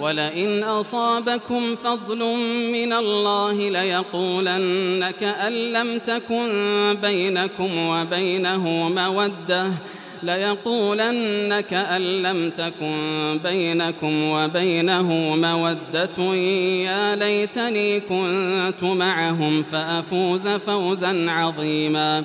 ولئن أصابكم فضل من الله ليقولن كأن لم تكن بينكم وبينه مودة ليقولن كأن لم تكن بينكم وبينه مودة. يا ليتني كنت معهم فأفوز فوزا عظيما.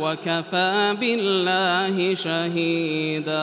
وكفى بالله شهيداً.